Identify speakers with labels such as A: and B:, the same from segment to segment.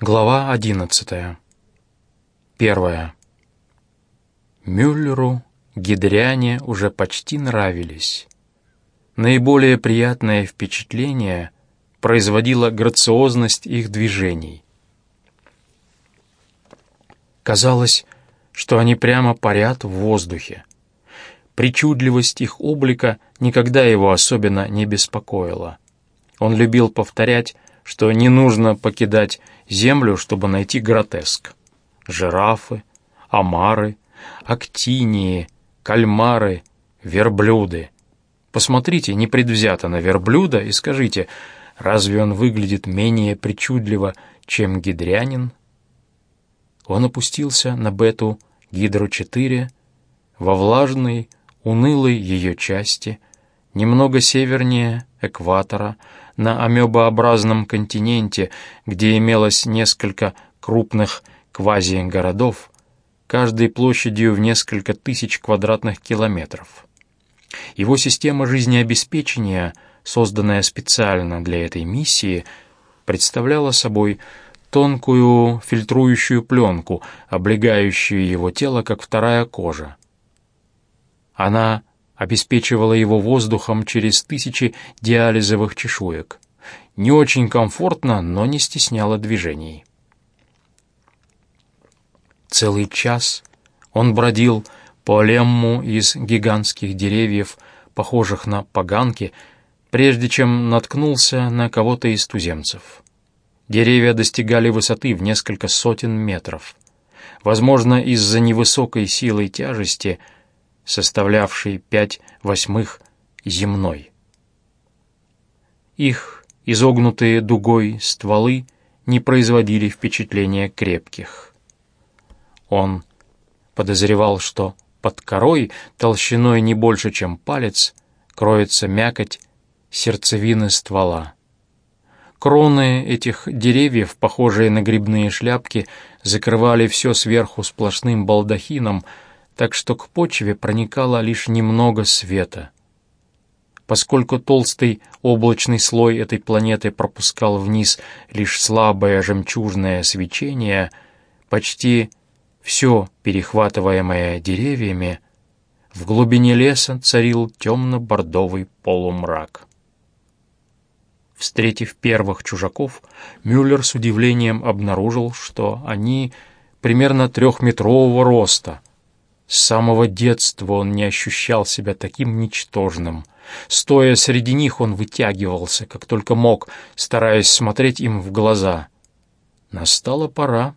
A: Глава одиннадцатая. Первая. Мюллеру гидряне уже почти нравились. Наиболее приятное впечатление производила грациозность их движений. Казалось, что они прямо парят в воздухе. Причудливость их облика никогда его особенно не беспокоила. Он любил повторять, что не нужно покидать землю, чтобы найти гротеск. Жирафы, омары, актинии, кальмары, верблюды. Посмотрите непредвзято на верблюда и скажите, разве он выглядит менее причудливо, чем гидрянин? Он опустился на бету Гидру-4 во влажной, унылой ее части, немного севернее экватора, на амебообразном континенте, где имелось несколько крупных квазигородов, каждой площадью в несколько тысяч квадратных километров. Его система жизнеобеспечения, созданная специально для этой миссии, представляла собой тонкую фильтрующую пленку, облегающую его тело, как вторая кожа. Она обеспечивала его воздухом через тысячи диализовых чешуек. Не очень комфортно, но не стесняла движений. Целый час он бродил по лемму из гигантских деревьев, похожих на поганки, прежде чем наткнулся на кого-то из туземцев. Деревья достигали высоты в несколько сотен метров. Возможно, из-за невысокой силы тяжести – составлявший пять восьмых земной. Их изогнутые дугой стволы не производили впечатления крепких. Он подозревал, что под корой, толщиной не больше, чем палец, кроется мякоть сердцевины ствола. Кроны этих деревьев, похожие на грибные шляпки, закрывали все сверху сплошным балдахином, так что к почве проникало лишь немного света. Поскольку толстый облачный слой этой планеты пропускал вниз лишь слабое жемчужное свечение, почти все перехватываемое деревьями, в глубине леса царил темно-бордовый полумрак. Встретив первых чужаков, Мюллер с удивлением обнаружил, что они примерно трехметрового роста — с самого детства он не ощущал себя таким ничтожным. Стоя среди них, он вытягивался, как только мог, стараясь смотреть им в глаза. Настала пора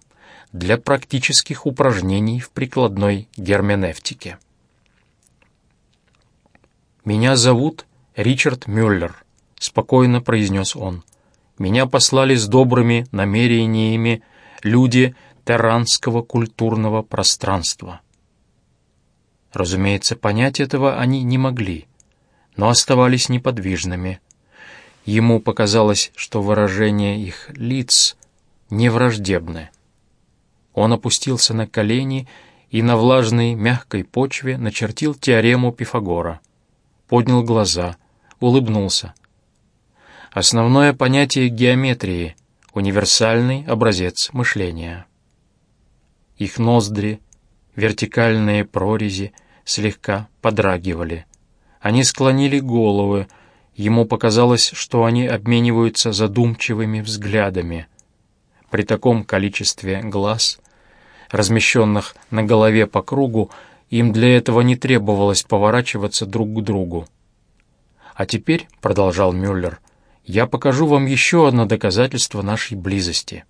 A: для практических упражнений в прикладной герменевтике. «Меня зовут Ричард Мюллер», — спокойно произнес он. «Меня послали с добрыми намерениями люди Терранского культурного пространства». Разумеется, понять этого они не могли, но оставались неподвижными. Ему показалось, что выражения их лиц не враждебны. Он опустился на колени и на влажной мягкой почве начертил теорему Пифагора. Поднял глаза, улыбнулся. Основное понятие геометрии — универсальный образец мышления. Их ноздри — Вертикальные прорези слегка подрагивали. Они склонили головы. Ему показалось, что они обмениваются задумчивыми взглядами. При таком количестве глаз, размещенных на голове по кругу, им для этого не требовалось поворачиваться друг к другу. «А теперь», — продолжал Мюллер, — «я покажу вам еще одно доказательство нашей близости».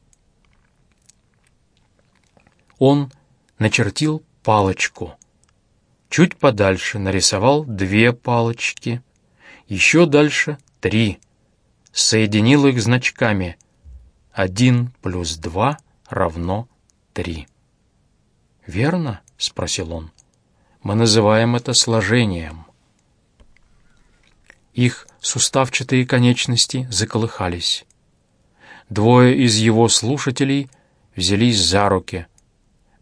A: Он начертил палочку. Чуть подальше нарисовал две палочки. Еще дальше три. Соединил их значками. Один плюс два равно три. «Верно?» — спросил он. «Мы называем это сложением». Их суставчатые конечности заколыхались. Двое из его слушателей взялись за руки —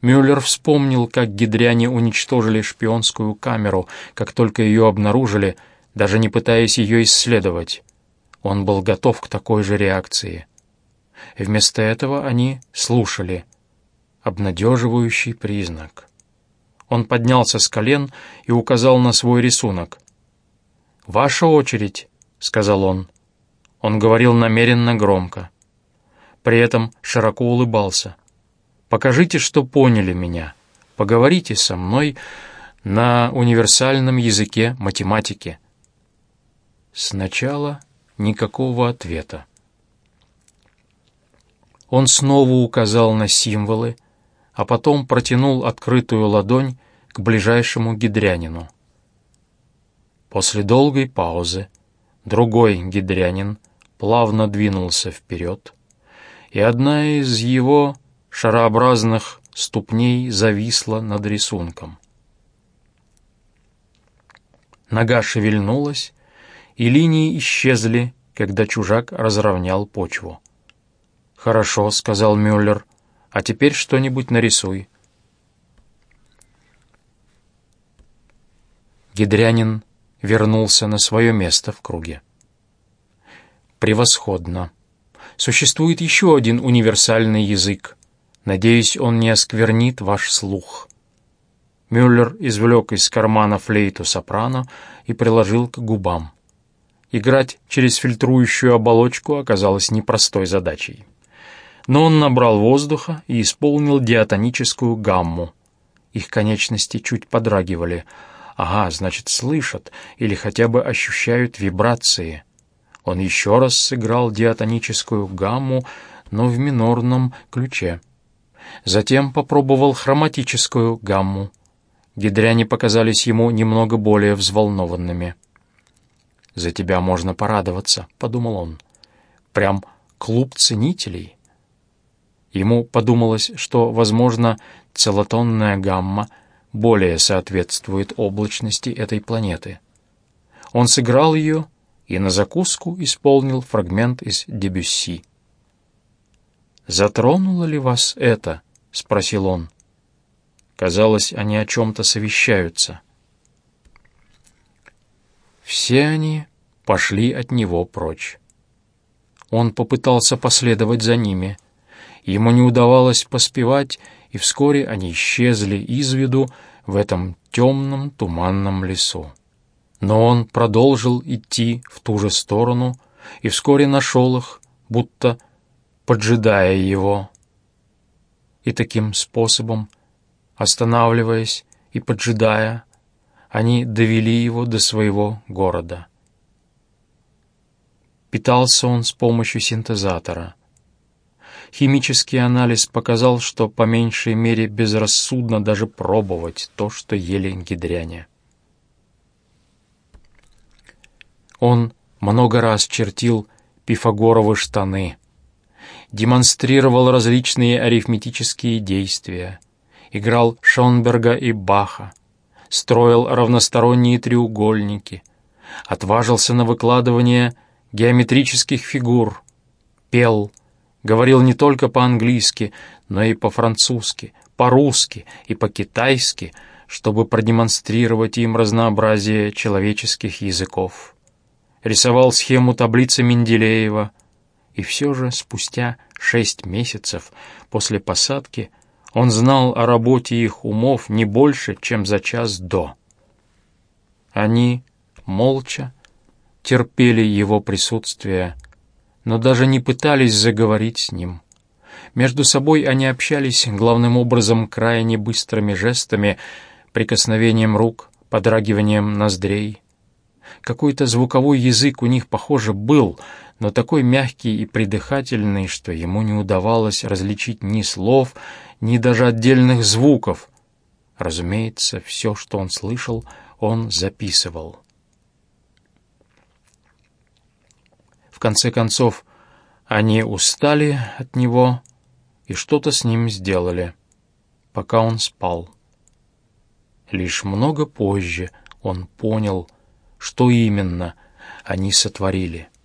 A: Мюллер вспомнил, как гидряне уничтожили шпионскую камеру, как только ее обнаружили, даже не пытаясь ее исследовать. Он был готов к такой же реакции. Вместо этого они слушали. Обнадеживающий признак. Он поднялся с колен и указал на свой рисунок. «Ваша очередь», — сказал он. Он говорил намеренно громко. При этом широко улыбался. «Покажите, что поняли меня. Поговорите со мной на универсальном языке математики». Сначала никакого ответа. Он снова указал на символы, а потом протянул открытую ладонь к ближайшему гидрянину. После долгой паузы другой гидрянин плавно двинулся вперед, и одна из его шарообразных ступней зависла над рисунком. Нога шевельнулась, и линии исчезли, когда чужак разровнял почву. «Хорошо», — сказал Мюллер, — «а теперь что-нибудь нарисуй». Гидрянин вернулся на свое место в круге. «Превосходно. Существует еще один универсальный язык. Надеюсь, он не осквернит ваш слух». Мюллер извлек из кармана флейту сопрано и приложил к губам. Играть через фильтрующую оболочку оказалось непростой задачей но он набрал воздуха и исполнил диатоническую гамму. Их конечности чуть подрагивали. Ага, значит, слышат или хотя бы ощущают вибрации. Он еще раз сыграл диатоническую гамму, но в минорном ключе. Затем попробовал хроматическую гамму. Гидряне показались ему немного более взволнованными. «За тебя можно порадоваться», — подумал он. «Прям клуб ценителей». Ему подумалось, что, возможно, целотонная гамма более соответствует облачности этой планеты. Он сыграл ее и на закуску исполнил фрагмент из Дебюсси. «Затронуло ли вас это?» — спросил он. Казалось, они о чем-то совещаются. Все они пошли от него прочь. Он попытался последовать за ними — Ему не удавалось поспевать, и вскоре они исчезли из виду в этом темном туманном лесу. Но он продолжил идти в ту же сторону и вскоре нашел их, будто поджидая его. И таким способом, останавливаясь и поджидая, они довели его до своего города. Питался он с помощью синтезатора — Химический анализ показал, что по меньшей мере безрассудно даже пробовать то, что ели гидряне. Он много раз чертил пифагоровы штаны, демонстрировал различные арифметические действия, играл Шонберга и Баха, строил равносторонние треугольники, отважился на выкладывание геометрических фигур, пел, Говорил не только по-английски, но и по-французски, по-русски и по-китайски, чтобы продемонстрировать им разнообразие человеческих языков. Рисовал схему таблицы Менделеева, и все же спустя шесть месяцев после посадки он знал о работе их умов не больше, чем за час до. Они молча терпели его присутствие, но даже не пытались заговорить с ним. Между собой они общались главным образом крайне быстрыми жестами, прикосновением рук, подрагиванием ноздрей. Какой-то звуковой язык у них, похоже, был, но такой мягкий и придыхательный, что ему не удавалось различить ни слов, ни даже отдельных звуков. Разумеется, все, что он слышал, он записывал. В конце концов, они устали от него и что-то с ним сделали, пока он спал. Лишь много позже он понял, что именно они сотворили —